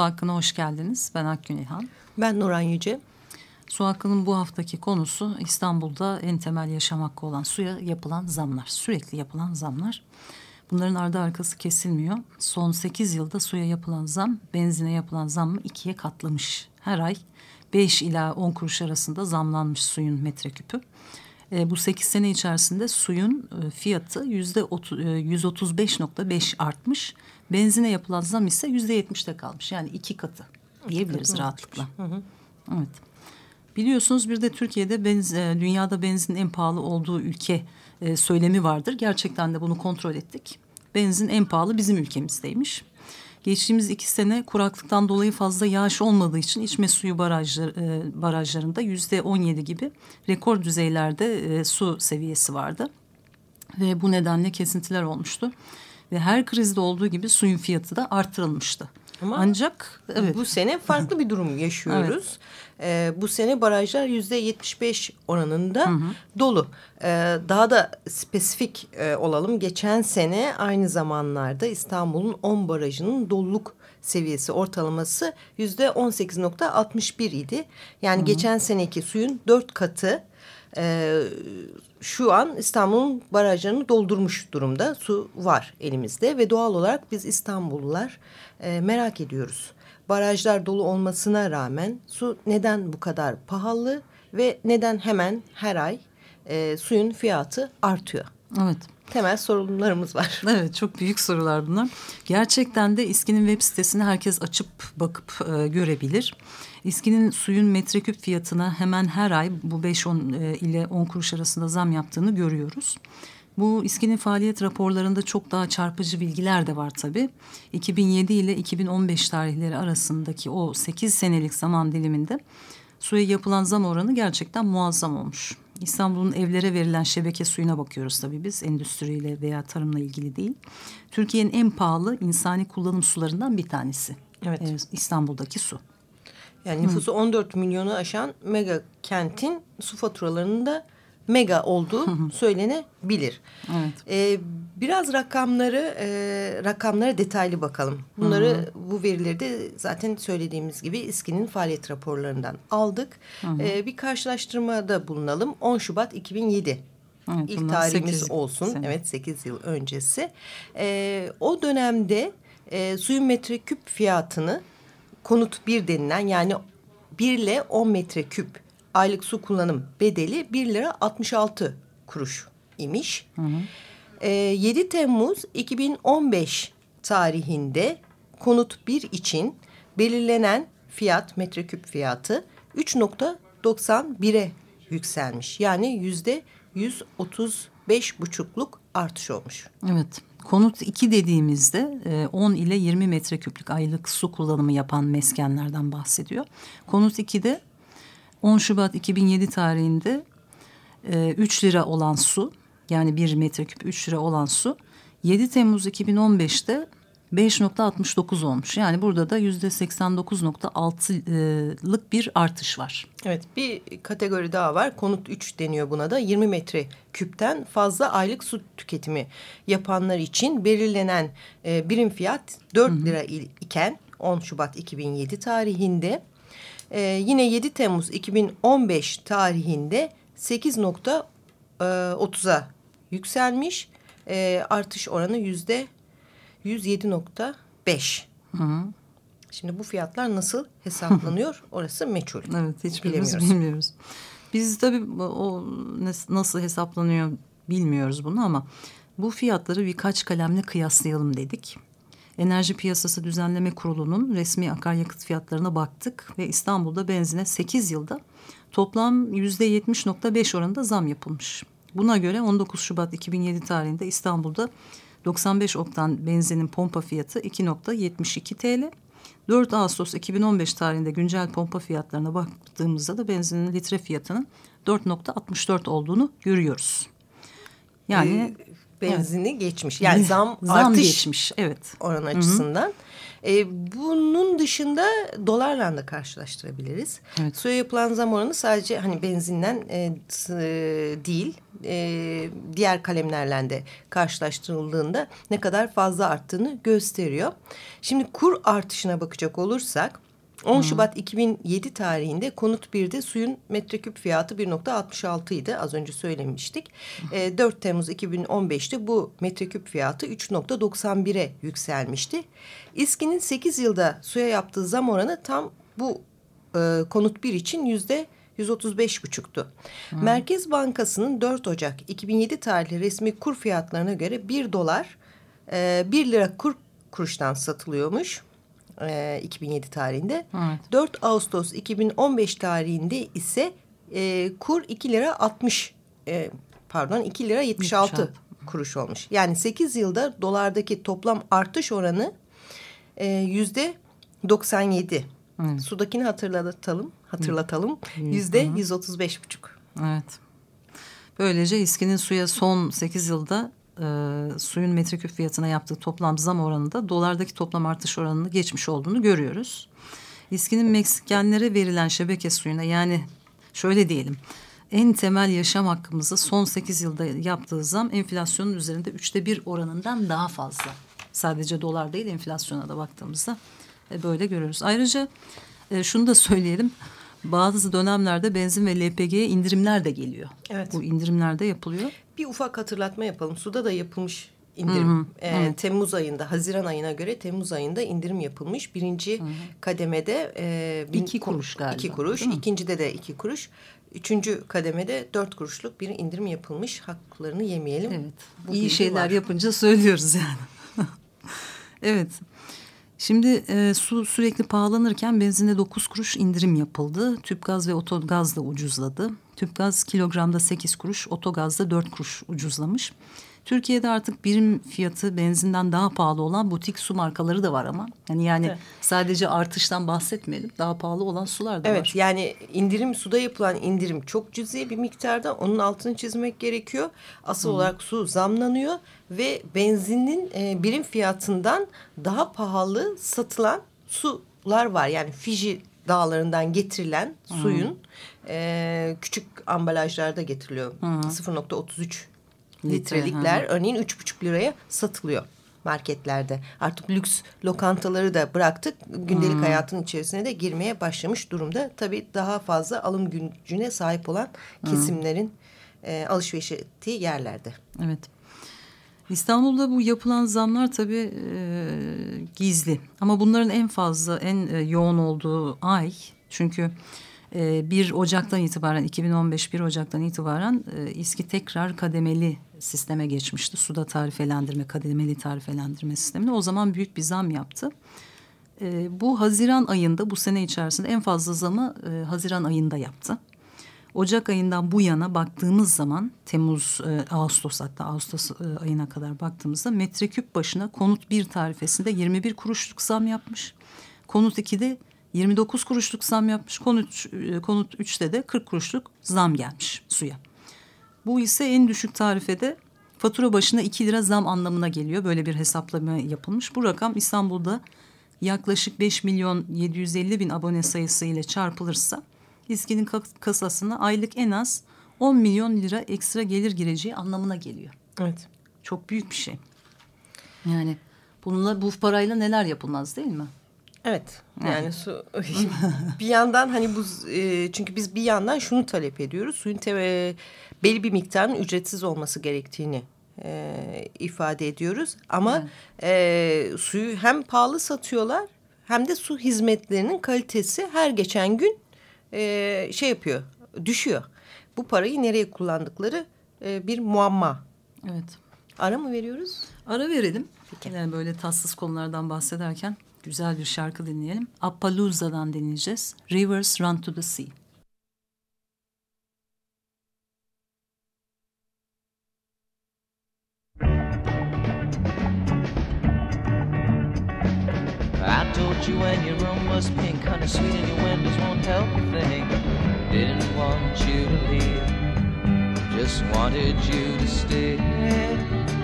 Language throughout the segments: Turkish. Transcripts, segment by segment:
Su Hakkı'na hoş geldiniz. Ben Akgün İlhan. Ben Nuran Yüce. Su Hakkı'nın bu haftaki konusu İstanbul'da en temel yaşam hakkı olan suya yapılan zamlar. Sürekli yapılan zamlar. Bunların ardı arkası kesilmiyor. Son 8 yılda suya yapılan zam, benzine yapılan zammı ikiye katlamış. Her ay 5 ila 10 kuruş arasında zamlanmış suyun metreküpü. E, bu 8 sene içerisinde suyun e, fiyatı yüzde 135.5 artmış. Benzine yapılan zam ise yüzde 70'te kalmış. Yani iki katı diyebiliriz rahatlıkla. Hı hı. Evet. Biliyorsunuz bir de Türkiye'de benz, e, dünyada benzin en pahalı olduğu ülke e, söylemi vardır. Gerçekten de bunu kontrol ettik. Benzin en pahalı bizim ülkemizdeymiş. Geçtiğimiz iki sene kuraklıktan dolayı fazla yağış olmadığı için içme suyu barajlar, e, barajlarında yüzde on yedi gibi rekor düzeylerde e, su seviyesi vardı. Ve bu nedenle kesintiler olmuştu. Ve her krizde olduğu gibi suyun fiyatı da artırılmıştı. Ama Ancak evet. bu sene farklı bir durum yaşıyoruz. evet. Ee, bu sene barajlar yüzde yetmiş beş oranında hı hı. dolu. Ee, daha da spesifik e, olalım. Geçen sene aynı zamanlarda İstanbul'un on barajının doluluk seviyesi ortalaması yüzde on sekiz nokta altmış bir idi. Yani hı hı. geçen seneki suyun dört katı e, şu an İstanbul'un barajlarını doldurmuş durumda. Su var elimizde ve doğal olarak biz İstanbullular e, merak ediyoruz. Barajlar dolu olmasına rağmen su neden bu kadar pahalı ve neden hemen her ay e, suyun fiyatı artıyor? Evet. Temel sorunlarımız var. Evet çok büyük sorular bunlar. Gerçekten de İSKİ'nin web sitesini herkes açıp bakıp e, görebilir. İSKİ'nin suyun metreküp fiyatına hemen her ay bu 5-10 e, ile 10 kuruş arasında zam yaptığını görüyoruz. Bu İSKİ'nin faaliyet raporlarında çok daha çarpıcı bilgiler de var tabii. 2007 ile 2015 tarihleri arasındaki o 8 senelik zaman diliminde suya yapılan zam oranı gerçekten muazzam olmuş. İstanbul'un evlere verilen şebeke suyuna bakıyoruz tabii biz endüstriyle veya tarımla ilgili değil. Türkiye'nin en pahalı insani kullanım sularından bir tanesi. Evet. Ee, İstanbul'daki su. Yani nüfusu Hı. 14 milyonu aşan mega kentin su faturalarında mega olduğu söylenebilir. Evet. Ee, biraz rakamları e, rakamlara detaylı bakalım. Bunları hı hı. bu verileri de zaten söylediğimiz gibi İSKİ'nin faaliyet raporlarından aldık. Hı hı. Ee, bir karşılaştırmada bulunalım. 10 Şubat 2007. Evet, İlk tarihimiz 8, olsun. Sene. Evet 8 yıl öncesi. Ee, o dönemde e, suyun metreküp fiyatını konut bir denilen yani 1 ile 10 metreküp aylık su kullanım bedeli 1 lira 66 kuruş imiş. Hı hı. E, ee, 7 Temmuz 2015 tarihinde konut 1 için belirlenen fiyat metreküp fiyatı 3.91'e yükselmiş. Yani yüzde 135 buçukluk artış olmuş. Evet. Konut 2 dediğimizde 10 e, ile 20 metreküplük aylık su kullanımı yapan meskenlerden bahsediyor. Konut 2'de 10 Şubat 2007 tarihinde e, 3 lira olan su yani 1 metreküp 3 lira olan su 7 Temmuz 2015'te 5.69 olmuş. Yani burada da yüzde 89.6'lık bir artış var. Evet bir kategori daha var. Konut 3 deniyor buna da. 20 metre küpten fazla aylık su tüketimi yapanlar için belirlenen e, birim fiyat 4 lira iken 10 Şubat 2007 tarihinde e, yine 7 Temmuz 2015 tarihinde 8.30'a yükselmiş. E, artış oranı yüzde 107.5. Şimdi bu fiyatlar nasıl hesaplanıyor orası meçhul. Evet hiçbirimiz bilmiyoruz. Biz tabii o nasıl hesaplanıyor bilmiyoruz bunu ama bu fiyatları birkaç kalemle kıyaslayalım dedik. Enerji Piyasası Düzenleme Kurulu'nun resmi akaryakıt fiyatlarına baktık ve İstanbul'da benzine 8 yılda toplam yüzde 70.5 oranında zam yapılmış. Buna göre 19 Şubat 2007 tarihinde İstanbul'da 95 oktan benzinin pompa fiyatı 2.72 TL. 4 Ağustos 2015 tarihinde güncel pompa fiyatlarına baktığımızda da benzinin litre fiyatının 4.64 olduğunu görüyoruz. Yani ee, benzini evet. geçmiş. Yani zam, zam artış geçmiş. Evet. Oran açısından. Hı hı. E, bunun dışında dolarla da karşılaştırabiliriz. Evet. Suya yapılan zam oranı sadece hani benzinden e, değil e, diğer kalemlerle de karşılaştırıldığında ne kadar fazla arttığını gösteriyor. Şimdi kur artışına bakacak olursak 10 hmm. Şubat 2007 tarihinde konut 1'de suyun metreküp fiyatı 1.66 idi. Az önce söylemiştik. E, 4 Temmuz 2015'te bu metreküp fiyatı 3.91'e yükselmişti. İSKİ'nin 8 yılda suya yaptığı zam oranı tam bu e, konut 1 için yüzde 135,5'tu. Hmm. Merkez Bankası'nın 4 Ocak 2007 tarihli resmi kur fiyatlarına göre 1 dolar e, 1 lira kur kuruştan satılıyormuş e, 2007 tarihinde. Evet. 4 Ağustos 2015 tarihinde ise e, kur 2 lira 60 e, pardon 2 lira 76, 76 kuruş olmuş. Yani 8 yılda dolardaki toplam artış oranı e, yüzde 97. Evet. Sudakini hatırlatalım. Hatırlatalım. Yüzde 135 buçuk. Evet. Böylece İSKİ'nin suya son 8 yılda e, suyun metreküp fiyatına yaptığı toplam zam oranında dolardaki toplam artış oranını geçmiş olduğunu görüyoruz. İSKİ'nin Meksikenlere verilen şebeke suyuna yani şöyle diyelim en temel yaşam hakkımızı son sekiz yılda yaptığı zam enflasyonun üzerinde üçte bir oranından daha fazla. Sadece dolar değil enflasyona da baktığımızda e, böyle görüyoruz. Ayrıca e, şunu da söyleyelim bazı dönemlerde benzin ve LPG'ye indirimler de geliyor. Evet. Bu indirimler de yapılıyor. Bir ufak hatırlatma yapalım. Suda da yapılmış indirim. Hı hı, ee, evet. Temmuz ayında, Haziran ayına göre Temmuz ayında indirim yapılmış. Birinci hı hı. kademede e, bin, iki kuruş galiba. İki kuruş. İkincide de iki kuruş. Üçüncü kademede dört kuruşluk bir indirim yapılmış. Haklarını yemeyelim. Evet. Bu İyi şeyler var. yapınca söylüyoruz yani. evet. Şimdi e, su sürekli pahalanırken benzinde 9 kuruş indirim yapıldı. Tüp gaz ve otogaz da ucuzladı. Tüp gaz kilogramda 8 kuruş, otogazda 4 kuruş ucuzlamış. Türkiye'de artık birim fiyatı benzinden daha pahalı olan butik su markaları da var ama. Yani yani evet. sadece artıştan bahsetmeyelim. Daha pahalı olan sular da evet, var. Evet yani indirim suda yapılan indirim çok cüzi bir miktarda. Onun altını çizmek gerekiyor. Asıl Hı. olarak su zamlanıyor ve benzinin e, birim fiyatından daha pahalı satılan sular var. Yani Fiji dağlarından getirilen suyun e, küçük ambalajlarda getiriliyor. 0.33 litrelikler Litre, örneğin üç buçuk liraya satılıyor marketlerde. Artık lüks lokantaları da bıraktık. Gündelik hmm. hayatın içerisine de girmeye başlamış durumda. Tabii daha fazla alım gücüne sahip olan kesimlerin hmm. e, alışveriş ettiği yerlerde. Evet. İstanbul'da bu yapılan zamlar tabii e, gizli. Ama bunların en fazla, en e, yoğun olduğu ay. Çünkü e, 1 Ocak'tan itibaren, 2015 1 Ocak'tan itibaren e, İSKİ tekrar kademeli sisteme geçmişti. Suda tarifelendirme, kademeli tarifelendirme sistemine. O zaman büyük bir zam yaptı. E, bu Haziran ayında, bu sene içerisinde en fazla zamı e, Haziran ayında yaptı. Ocak ayından bu yana baktığımız zaman Temmuz, e, Ağustos hatta Ağustos e, ayına kadar baktığımızda metreküp başına konut bir tarifesinde 21 kuruşluk zam yapmış. Konut 2'de 29 kuruşluk zam yapmış. Konut, e, konut 3'te de 40 kuruşluk zam gelmiş suya. Bu ise en düşük tarifede fatura başına 2 lira zam anlamına geliyor. Böyle bir hesaplama yapılmış. Bu rakam İstanbul'da yaklaşık 5 milyon 750 bin abone sayısı ile çarpılırsa İSKİ'nin kasasına aylık en az 10 milyon lira ekstra gelir gireceği anlamına geliyor. Evet. Çok büyük bir şey. Yani bununla bu parayla neler yapılmaz değil mi? Evet. Yani su bir yandan hani bu e, çünkü biz bir yandan şunu talep ediyoruz. Suyun te, belli bir miktarın ücretsiz olması gerektiğini e, ifade ediyoruz. Ama evet. e, suyu hem pahalı satıyorlar hem de su hizmetlerinin kalitesi her geçen gün e, şey yapıyor, düşüyor. Bu parayı nereye kullandıkları e, bir muamma. Evet. Ara mı veriyoruz? Ara verelim. Peki. Yani böyle tatsız konulardan bahsederken güzel bir şarkı dinleyelim. Appaloosa'dan dinleyeceğiz. Rivers Run to the Sea. You when your room was pink, honey, sweet, and your windows won't help a thing. Didn't want you to leave, just wanted you to stay.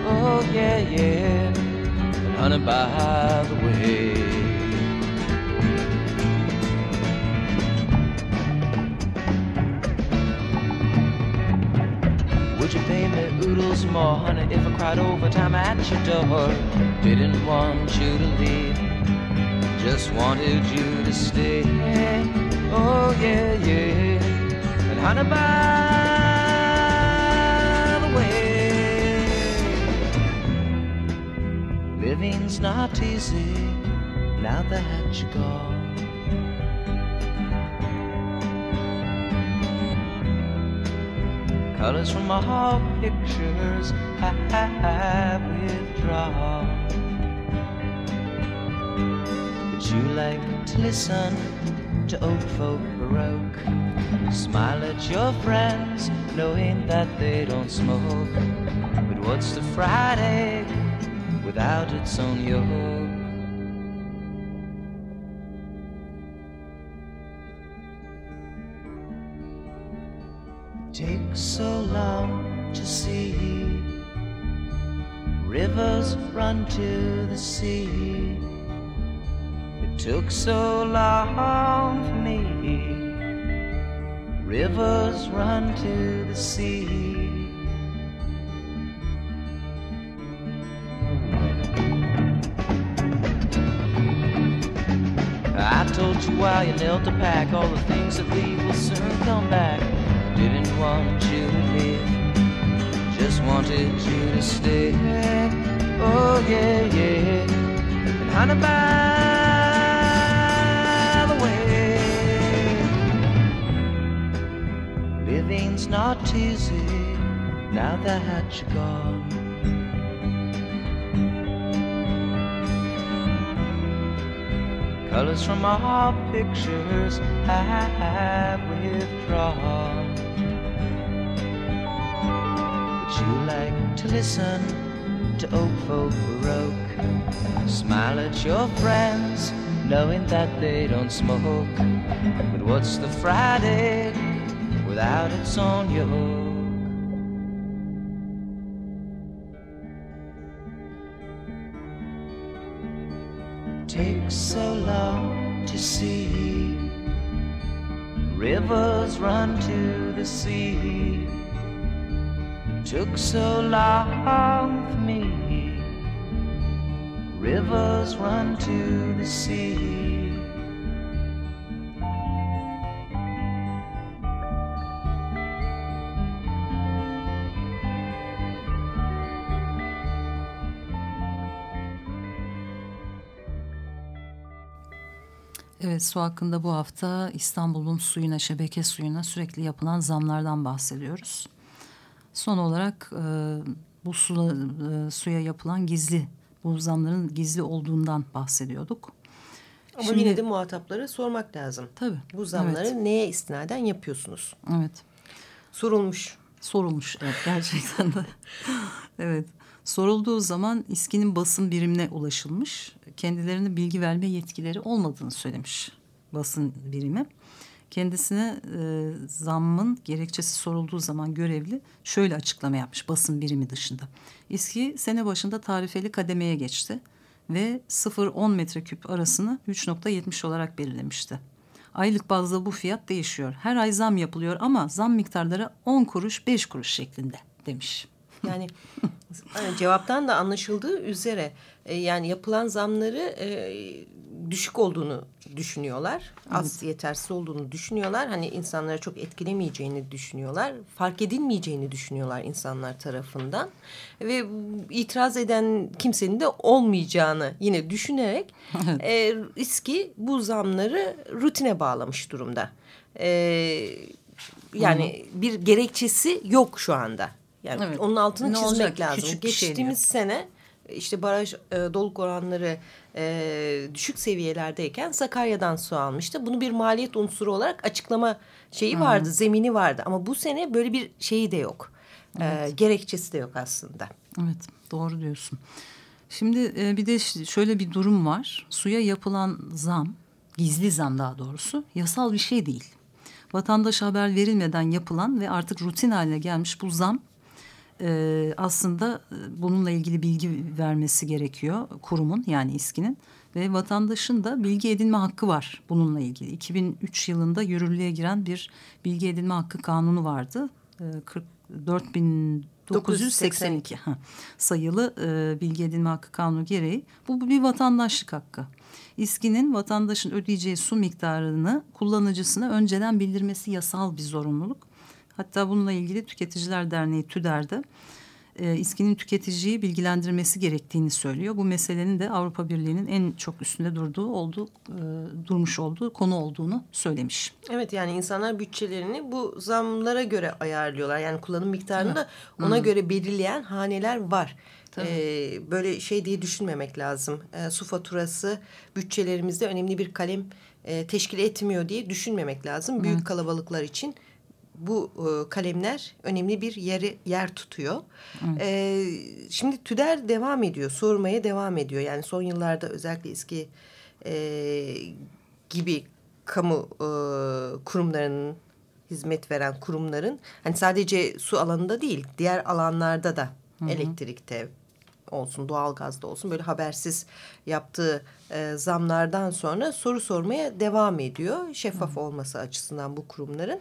Oh, yeah, yeah. Honey, by the way. Would you pay me oodles more, honey, if I cried overtime at your door? Didn't want you to leave, just wanted you to stay. Oh, yeah, yeah. And honey, by the way, living's not easy now that you're gone. colors from all pictures I have withdrawn. But you like to listen to old folk baroque. Smile at your friends, knowing that they don't smoke. But what's the Friday without its own yoke? takes so long to see. Rivers run to the sea. It took so long for me. Rivers run to the sea. While you knelt to pack all the things that leave will soon come back. Didn't want you to leave, just wanted you to stay. Oh yeah, yeah. And honey, by the way, living's not easy now that you're gone. Colors from our pictures I have withdrawn. But you like to listen to old folk baroque. Smile at your friends, knowing that they don't smoke. But what's the Friday without its own yoke? takes so long to see. Rivers run to the sea. Took so long for me. Rivers run to the sea. Evet su hakkında bu hafta İstanbul'un suyuna, şebeke suyuna sürekli yapılan zamlardan bahsediyoruz. Son olarak e, bu su, e, suya yapılan gizli, bu zamların gizli olduğundan bahsediyorduk. Ama Şimdi, yine de muhataplara sormak lazım. Tabii. Bu zamları evet. neye istinaden yapıyorsunuz? Evet. Sorulmuş. Sorulmuş evet gerçekten de. evet. Sorulduğu zaman İSKİ'nin basın birimine ulaşılmış. Kendilerine bilgi verme yetkileri olmadığını söylemiş basın birimi. Kendisine e, zammın gerekçesi sorulduğu zaman görevli şöyle açıklama yapmış basın birimi dışında. İSKİ sene başında tarifeli kademeye geçti ve 0-10 metreküp arasını 3.70 olarak belirlemişti. Aylık bazda bu fiyat değişiyor. Her ay zam yapılıyor ama zam miktarları 10 kuruş 5 kuruş şeklinde demiş. Yani cevaptan da anlaşıldığı üzere e, yani yapılan zamları e, düşük olduğunu düşünüyorlar. Az evet. yetersiz olduğunu düşünüyorlar. Hani insanlara çok etkilemeyeceğini düşünüyorlar. Fark edilmeyeceğini düşünüyorlar insanlar tarafından. Ve itiraz eden kimsenin de olmayacağını yine düşünerek e, riski bu zamları rutine bağlamış durumda. E, yani Hı -hı. bir gerekçesi yok şu anda. Yani evet. onun altını ne çizmek olacak? lazım. Küçük Geçtiğimiz şey sene işte baraj e, doluk oranları e, düşük seviyelerdeyken Sakarya'dan su almıştı. Bunu bir maliyet unsuru olarak açıklama şeyi vardı, zemini vardı. Ama bu sene böyle bir şeyi de yok. E, evet. E, gerekçesi de yok aslında. Evet, doğru diyorsun. Şimdi e, bir de şöyle bir durum var. Suya yapılan zam, gizli zam daha doğrusu yasal bir şey değil. Vatandaş haber verilmeden yapılan ve artık rutin haline gelmiş bu zam e, aslında e, bununla ilgili bilgi vermesi gerekiyor kurumun yani İSKİ'nin ve vatandaşın da bilgi edinme hakkı var bununla ilgili. 2003 yılında yürürlüğe giren bir bilgi edinme hakkı kanunu vardı. E, 44 bin 982 sayılı e, bilgi edinme hakkı kanunu gereği bu bir vatandaşlık hakkı. İSKİ'nin vatandaşın ödeyeceği su miktarını kullanıcısına önceden bildirmesi yasal bir zorunluluk. Hatta bununla ilgili Tüketiciler Derneği TÜDER'de e, İSKİ'nin tüketiciyi bilgilendirmesi gerektiğini söylüyor. Bu meselenin de Avrupa Birliği'nin en çok üstünde durduğu olduğu e, durmuş olduğu konu olduğunu söylemiş. Evet yani insanlar bütçelerini bu zamlara göre ayarlıyorlar. Yani kullanım miktarını da ona hmm. göre belirleyen haneler var. Ee, böyle şey diye düşünmemek lazım. Ee, su faturası bütçelerimizde önemli bir kalem e, teşkil etmiyor diye düşünmemek lazım. Büyük evet. kalabalıklar için bu e, kalemler önemli bir yeri yer tutuyor. E, şimdi TÜDER devam ediyor, sormaya devam ediyor. Yani son yıllarda özellikle eski e, gibi kamu e, kurumlarının hizmet veren kurumların hani sadece su alanında değil diğer alanlarda da Hı -hı. elektrikte olsun doğalgazda olsun böyle habersiz yaptığı e, zamlardan sonra soru sormaya devam ediyor. Şeffaf Hı. olması açısından bu kurumların.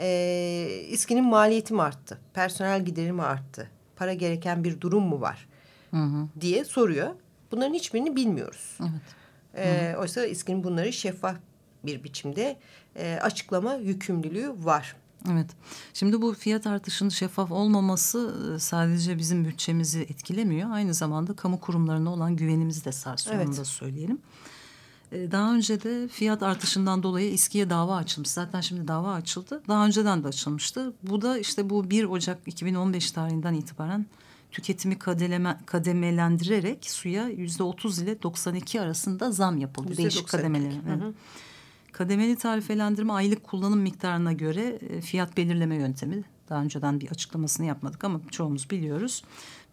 E, İSKİ'nin maliyeti mi arttı? Personel gideri mi arttı? Para gereken bir durum mu var? Hı hı. diye soruyor. Bunların hiçbirini bilmiyoruz. Evet. E, oysa İSKİ'nin bunları şeffaf bir biçimde e, açıklama yükümlülüğü var. Evet. Şimdi bu fiyat artışının şeffaf olmaması e, sadece bizim bütçemizi etkilemiyor. Aynı zamanda kamu kurumlarına olan güvenimizi de sarsıyor. Evet. Onu da söyleyelim. E, daha önce de fiyat artışından dolayı İSKİ'ye dava açılmış. Zaten şimdi dava açıldı. Daha önceden de açılmıştı. Bu da işte bu 1 Ocak 2015 tarihinden itibaren tüketimi kadeleme, kademelendirerek suya yüzde otuz ile 92 arasında zam yapıldı. Değişik kademeler. Evet. Kademeli tarifelendirme aylık kullanım miktarına göre e, fiyat belirleme yöntemi. Daha önceden bir açıklamasını yapmadık ama çoğumuz biliyoruz.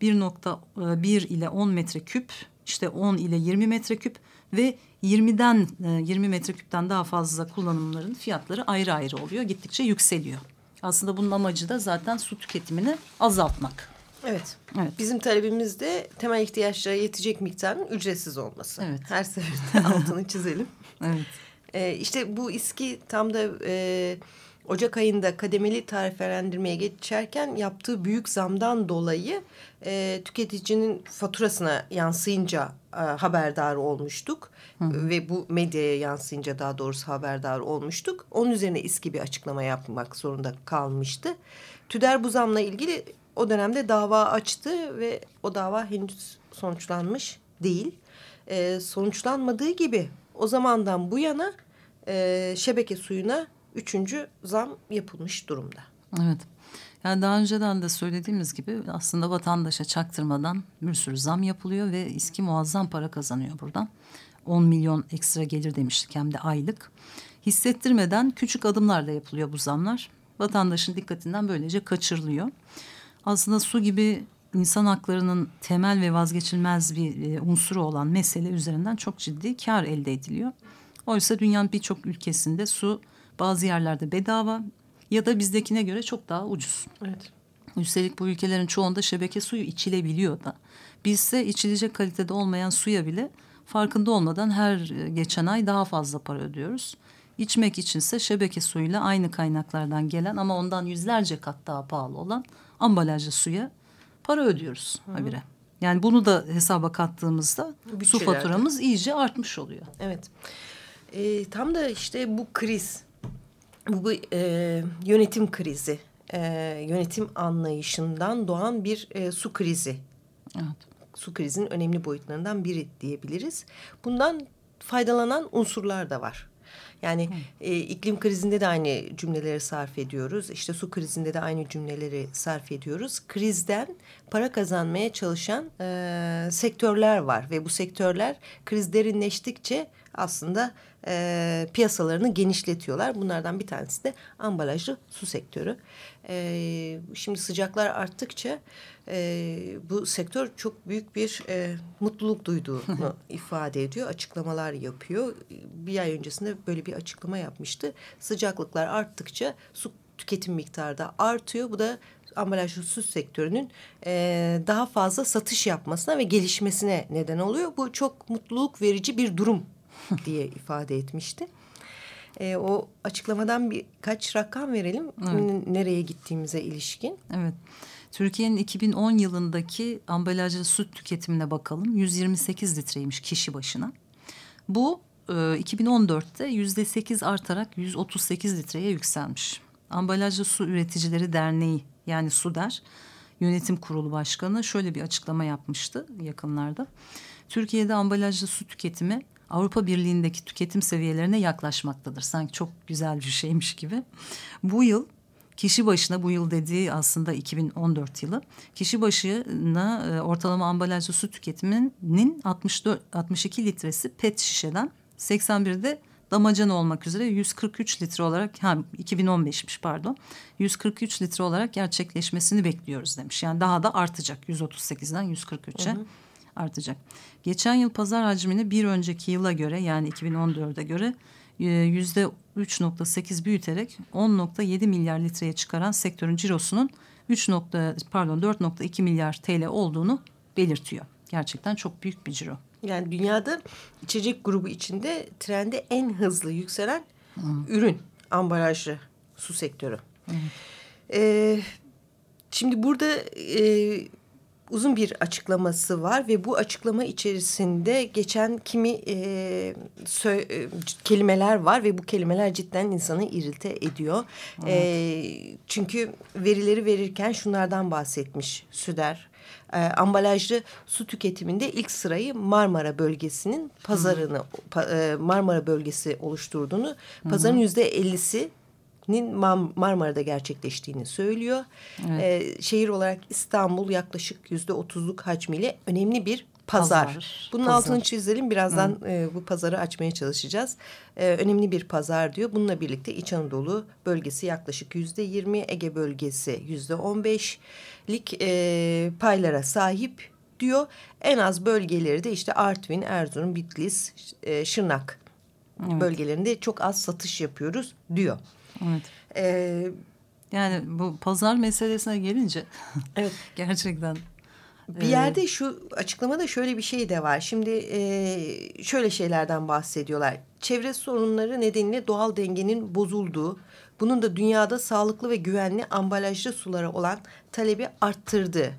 1.1 e, ile 10 metreküp, işte 10 ile 20 metreküp ve 20'den 20 e, metreküpten daha fazla kullanımların fiyatları ayrı ayrı oluyor. Gittikçe yükseliyor. Aslında bunun amacı da zaten su tüketimini azaltmak. Evet. evet. Bizim talebimiz de temel ihtiyaçlara yetecek miktarın ücretsiz olması. Evet. Her seferinde altını çizelim. evet. E, işte bu İSKİ tam da e, Ocak ayında kademeli tarifelendirmeye geçerken yaptığı büyük zamdan dolayı e, tüketicinin faturasına yansıyınca e, haberdar olmuştuk. Hı. Ve bu medyaya yansıyınca daha doğrusu haberdar olmuştuk. Onun üzerine İSKİ bir açıklama yapmak zorunda kalmıştı. TÜDER bu zamla ilgili o dönemde dava açtı ve o dava henüz sonuçlanmış değil. E, sonuçlanmadığı gibi o zamandan bu yana e, şebeke suyuna üçüncü zam yapılmış durumda. Evet. Yani daha önceden de söylediğimiz gibi aslında vatandaşa çaktırmadan bir sürü zam yapılıyor ve İSKİ muazzam para kazanıyor buradan. 10 milyon ekstra gelir demiştik hem de aylık. Hissettirmeden küçük adımlarla yapılıyor bu zamlar. Vatandaşın dikkatinden böylece kaçırılıyor. Aslında su gibi insan haklarının temel ve vazgeçilmez bir e, unsuru olan mesele üzerinden çok ciddi kar elde ediliyor. Oysa dünyanın birçok ülkesinde su bazı yerlerde bedava ya da bizdekine göre çok daha ucuz. Evet. Üstelik bu ülkelerin çoğunda şebeke suyu içilebiliyor da. Bizse içilecek kalitede olmayan suya bile farkında olmadan her geçen ay daha fazla para ödüyoruz. İçmek içinse şebeke suyuyla aynı kaynaklardan gelen ama ondan yüzlerce kat daha pahalı olan ambalajlı suya para ödüyoruz Hı -hı. habire. Yani bunu da hesaba kattığımızda Bütçelerde. su faturamız iyice artmış oluyor. Evet. E, tam da işte bu kriz, bu e, yönetim krizi, e, yönetim anlayışından doğan bir e, su krizi. Evet. Su krizinin önemli boyutlarından biri diyebiliriz. Bundan faydalanan unsurlar da var. Yani e, iklim krizinde de aynı cümleleri sarf ediyoruz. İşte su krizinde de aynı cümleleri sarf ediyoruz. Krizden para kazanmaya çalışan e, sektörler var ve bu sektörler kriz derinleştikçe aslında e, piyasalarını genişletiyorlar. Bunlardan bir tanesi de ambalajlı su sektörü. E, şimdi sıcaklar arttıkça e, bu sektör çok büyük bir e, mutluluk duyduğunu ifade ediyor. Açıklamalar yapıyor. Bir ay öncesinde böyle bir açıklama yapmıştı. Sıcaklıklar arttıkça su tüketim miktarı da artıyor. Bu da ambalajlı su sektörünün e, daha fazla satış yapmasına ve gelişmesine neden oluyor. Bu çok mutluluk verici bir durum diye ifade etmişti. E, o açıklamadan birkaç rakam verelim. Evet. Nereye gittiğimize ilişkin. Evet. Türkiye'nin 2010 yılındaki ambalajlı süt tüketimine bakalım. 128 litreymiş kişi başına. Bu e, 2014'te yüzde 8 artarak 138 litreye yükselmiş. Ambalajlı Su Üreticileri Derneği yani SUDER Yönetim Kurulu Başkanı şöyle bir açıklama yapmıştı yakınlarda. Türkiye'de ambalajlı su tüketimi Avrupa Birliği'ndeki tüketim seviyelerine yaklaşmaktadır. Sanki çok güzel bir şeymiş gibi. Bu yıl kişi başına bu yıl dediği aslında 2014 yılı kişi başına e, ortalama ambalajlı su tüketiminin 64 62 litresi pet şişeden 81'de damacana olmak üzere 143 litre olarak ha 2015'miş pardon 143 litre olarak gerçekleşmesini bekliyoruz demiş. Yani daha da artacak 138'den 143'e artacak. Geçen yıl pazar hacmini bir önceki yıla göre yani 2014'e göre e, yüzde 3.8 büyüterek 10.7 milyar litreye çıkaran sektörün cirosunun 3. pardon 4.2 milyar TL olduğunu belirtiyor. Gerçekten çok büyük bir ciro. Yani dünyada içecek grubu içinde trende en hızlı yükselen hmm. ürün ambalajlı su sektörü. Hmm. Ee, şimdi burada e, uzun bir açıklaması var ve bu açıklama içerisinde geçen kimi e, sö e, kelimeler var ve bu kelimeler cidden insanı irilte ediyor. Evet. E, çünkü verileri verirken şunlardan bahsetmiş Süder e, ambalajlı su tüketiminde ilk sırayı Marmara bölgesinin pazarını pa, e, Marmara bölgesi oluşturduğunu, pazarın yüzde ellisi Marmara'da gerçekleştiğini söylüyor. Evet. Ee, şehir olarak İstanbul yaklaşık yüzde otuzluk hacmiyle önemli bir pazar. pazar. Bunun pazar. altını çizelim. Birazdan e, bu pazarı açmaya çalışacağız. E, önemli bir pazar diyor. Bununla birlikte İç Anadolu bölgesi yaklaşık yüzde yirmi, Ege bölgesi yüzde on beşlik e, paylara sahip diyor. En az bölgeleri de işte Artvin, Erzurum, Bitlis, e, Şırnak evet. bölgelerinde çok az satış yapıyoruz diyor. Evet. Ee, yani bu pazar meselesine gelince evet gerçekten bir yerde şu açıklamada şöyle bir şey de var. Şimdi e, şöyle şeylerden bahsediyorlar. Çevre sorunları nedeniyle doğal dengenin bozulduğu, bunun da dünyada sağlıklı ve güvenli ambalajlı sulara olan talebi arttırdı.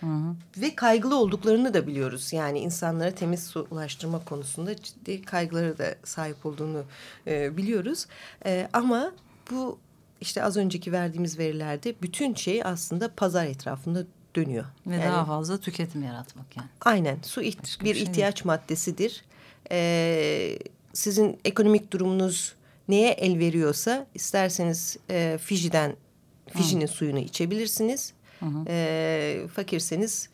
Hı hı. Ve kaygılı olduklarını da biliyoruz. Yani insanlara temiz su ulaştırma konusunda ciddi kaygıları da sahip olduğunu e, biliyoruz. E, ama bu işte az önceki verdiğimiz verilerde bütün şey aslında pazar etrafında dönüyor. Ve yani, daha fazla tüketim yaratmak yani. Aynen su iht bir, bir şey ihtiyaç değil. maddesidir. Ee, sizin ekonomik durumunuz neye el veriyorsa isterseniz e, Fiji'den Fiji'nin suyunu içebilirsiniz. Hı hı. E, fakirseniz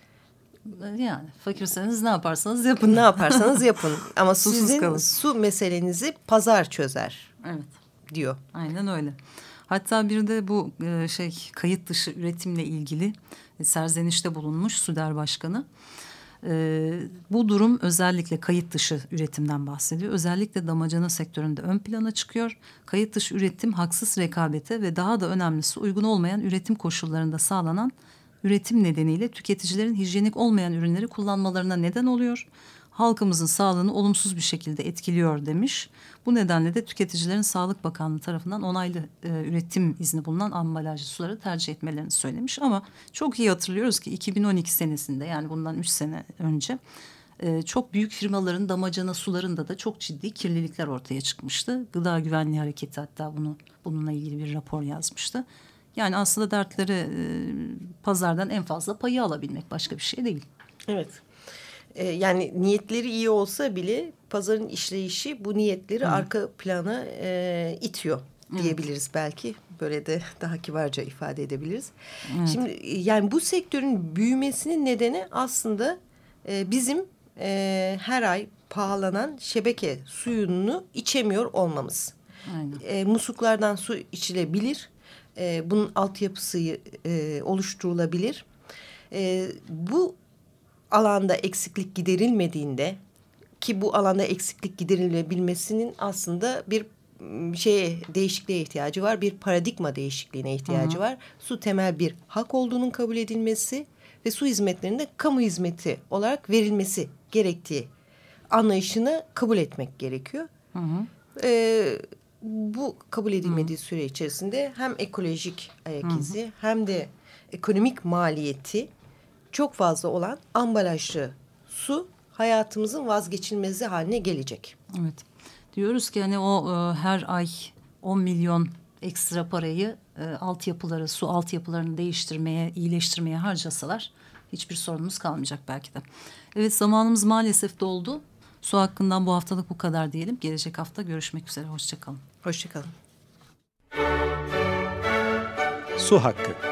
yani fakirseniz ne yaparsanız yapın. Ne yaparsanız yapın. Ama sizin kalın. su meselenizi pazar çözer. Evet. Diyor. Aynen öyle. Hatta bir de bu e, şey kayıt dışı üretimle ilgili e, serzenişte bulunmuş Süder Başkanı. E, bu durum özellikle kayıt dışı üretimden bahsediyor. Özellikle damacana sektöründe ön plana çıkıyor. Kayıt dışı üretim haksız rekabete ve daha da önemlisi uygun olmayan üretim koşullarında sağlanan üretim nedeniyle tüketicilerin hijyenik olmayan ürünleri kullanmalarına neden oluyor halkımızın sağlığını olumsuz bir şekilde etkiliyor demiş. Bu nedenle de tüketicilerin Sağlık Bakanlığı tarafından onaylı e, üretim izni bulunan ambalajlı suları tercih etmelerini söylemiş. Ama çok iyi hatırlıyoruz ki 2012 senesinde yani bundan üç sene önce e, çok büyük firmaların damacana sularında da çok ciddi kirlilikler ortaya çıkmıştı. Gıda Güvenliği Hareketi hatta bunu bununla ilgili bir rapor yazmıştı. Yani aslında dertleri e, pazardan en fazla payı alabilmek başka bir şey değil. Evet e, yani niyetleri iyi olsa bile pazarın işleyişi bu niyetleri Hı. arka plana e, itiyor diyebiliriz evet. belki. Böyle de daha kibarca ifade edebiliriz. Evet. Şimdi yani bu sektörün büyümesinin nedeni aslında e, bizim e, her ay pahalanan şebeke suyunu içemiyor olmamız. Aynen. E, musluklardan su içilebilir. E, bunun altyapısı e, oluşturulabilir. E, bu alanda eksiklik giderilmediğinde ki bu alanda eksiklik giderilebilmesinin aslında bir şeye değişikliğe ihtiyacı var. Bir paradigma değişikliğine ihtiyacı Hı -hı. var. Su temel bir hak olduğunun kabul edilmesi ve su hizmetlerinde kamu hizmeti olarak verilmesi gerektiği anlayışını kabul etmek gerekiyor. Hı hı. Ee, bu kabul edilmediği hı. süre içerisinde hem ekolojik ayak izi hı hı. hem de ekonomik maliyeti çok fazla olan ambalajlı su hayatımızın vazgeçilmezi haline gelecek. Evet. Diyoruz ki hani o e, her ay 10 milyon ekstra parayı e, altyapıları, su altyapılarını değiştirmeye, iyileştirmeye harcasalar hiçbir sorunumuz kalmayacak belki de. Evet zamanımız maalesef doldu. Su hakkından bu haftalık bu kadar diyelim. Gelecek hafta görüşmek üzere. Hoşçakalın. Hoşçakalın. Su hakkı.